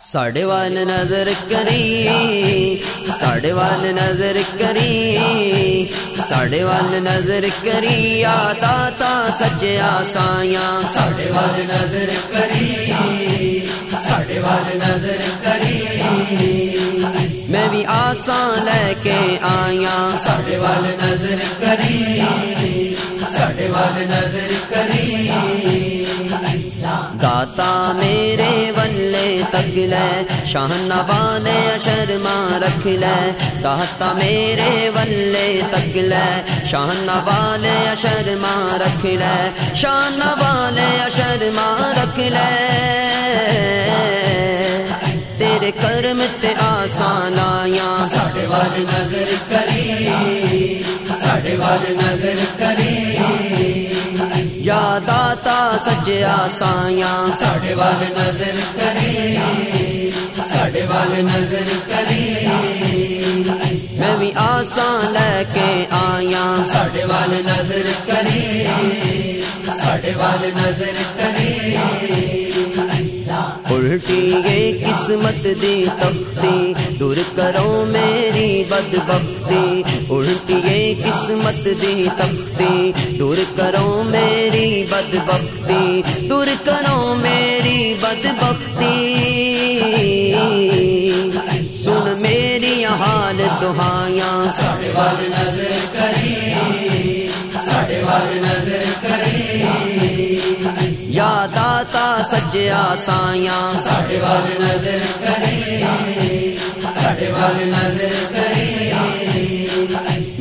ساڈے وال نظر کری ساڈے وال نظر کری ساڈے وال نظر کری داتا سچیا سایاں ساڈے وال نظر کری ساڈے وال نظر کری میں بھی آسان لے کے آیا ساڈے وال نظر کری ساڈے وال نظر کری داتا میرے ولے تک لے شان والے شرما رکھ لے۔ داتا میرے ولے تک لے شان والے شرما رکھ لے۔ شان والے شرما رکھ لے۔ تیرے کرم تے آسان آیا ساڈے وال نظر کری، ساڈے وال نظر کری۔ یا داتا سجیا سایاں ساڈے وال نظر کری ساڈے وال نظر کری میں بھی آسان لے کے آیا ساڈے وال نظر کری ساڈے وال نظر کری الٹی یہ قسمت دی تختی دور کرو میری بدبختی الٹی یہ قسمت دی تختی دور کرو میری بدبختی دور کرو میری بدبختی سن میری حال دہایا ساڈے وال نظر کری ساڈے وال نظر کری یا داتا سجیا سایاں ساڈے وال نظر کری ساڈے وال نظر کری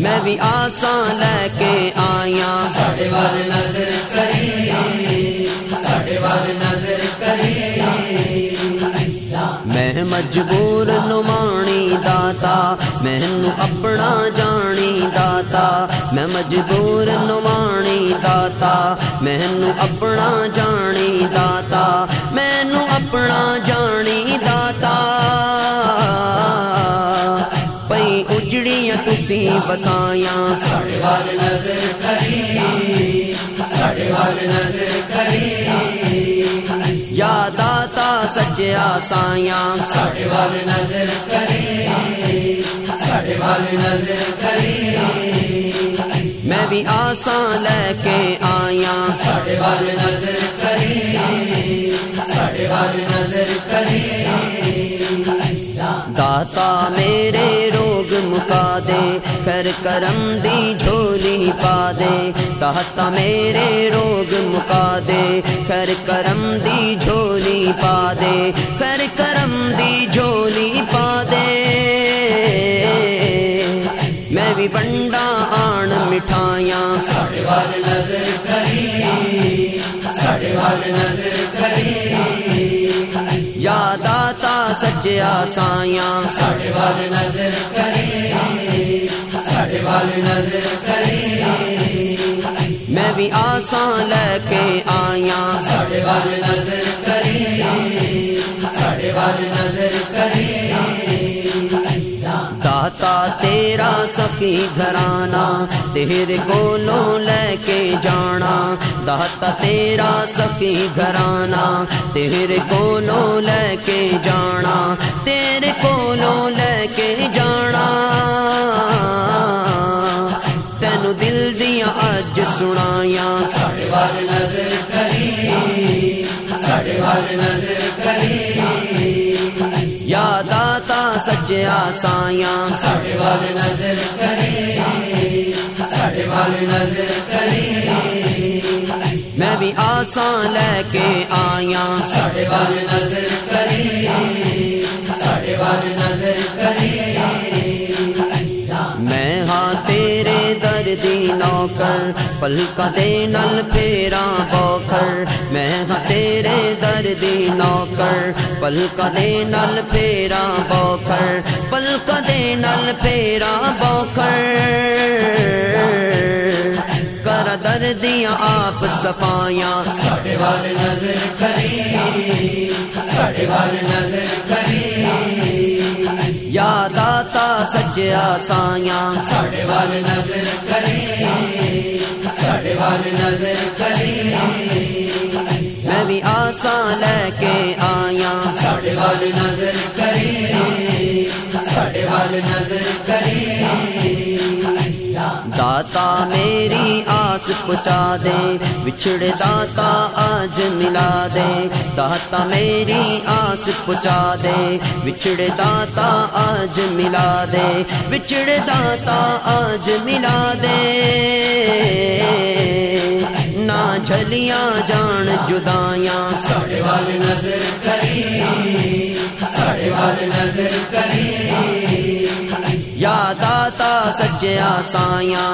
میں بھی آسان لے کے آیا ساڈے وال نظر کری ساڈے وال نظر کری میں مجبور نمانی داتا مینو اپنا جانی داتا میں مجبور نمانی داتا مینو اپنا جانی داتا مینو اپنا جانی داتا پئی اجڑیاں تسی بسایاں ساڈے وال نظر کری ساڈے وال نظر کری یا داتا سجیا سایاں ساڈے وال نظر کری ساڈے وال نظر کری میں بھی آسان لے کے آیا ساڈے وال نظر کری ساڈے وال نظر کری داتا میرے روگ مکا دے، خیر کرم دی جھولی پا دے۔ داتا میرے روگ مکا دے، خیر کرم دی جھولی پا دے۔ خیر کرم دی جھولی پا دے۔ میں بھی بنڈا آن مٹھائیاں۔ ساڈے وال نظر کری ساڈے وال نظر کری۔ داتا سجیا سایاں ساڈے وال نظر ساڈے وال نظر کری میں بھی آسان لے کے آیا ساڈے وال نظر کری ساڈے وال نظر کری داتا تیرا سخی گھرانا تیرے کولوں لے کے جانا۔ داتا تیرا سخی گھرانا تیرے لے کے جانا تیرے کولوں لے کے جانا۔ تینو دل دیا اج سنایا ساڈے وال نظر کری ساڈے وال نظر کری یا داتا سجیا ساڈے وال نظر کری ساڈے وال نظر کری بھی آسان لے کے آیا ساڈے وال نظر کری ساڈے وال نظر کری میں ہاں تیرے دردی نوکر پلکا دے نل پھیرا بوکھر میں ہاں تیرے دردی نوکر پلکا دے نل پھیرا بوکھر پلکا دے نل پھیرا بوکھر کر دردیاں آپ صفایاں ساڈے وال نظر کری ساڈے وال نظر کری یا داتا سجیا سایاں ساڈے وال نظر وال نظر میں بھی آسان لے کے آیا ساڑے وال نظر کری ساڑے وال نظر کری داتا میری آس پچا دے بچھڑے داتا آج ملا دے۔ داتا میری آس پچا دے بچھڑے داتا آج ملا دے۔ بچھڑے داتا آج ملا دے۔ نہ جھلیاں جان جدایاں ساڑے وال نظر کری ساڑے وال نظر کری داتا سجیا نظر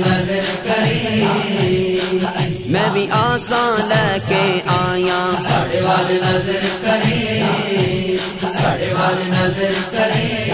نظر کری میں بھی آسان لے کے آیا نظر کری ساڑے وال نظر کری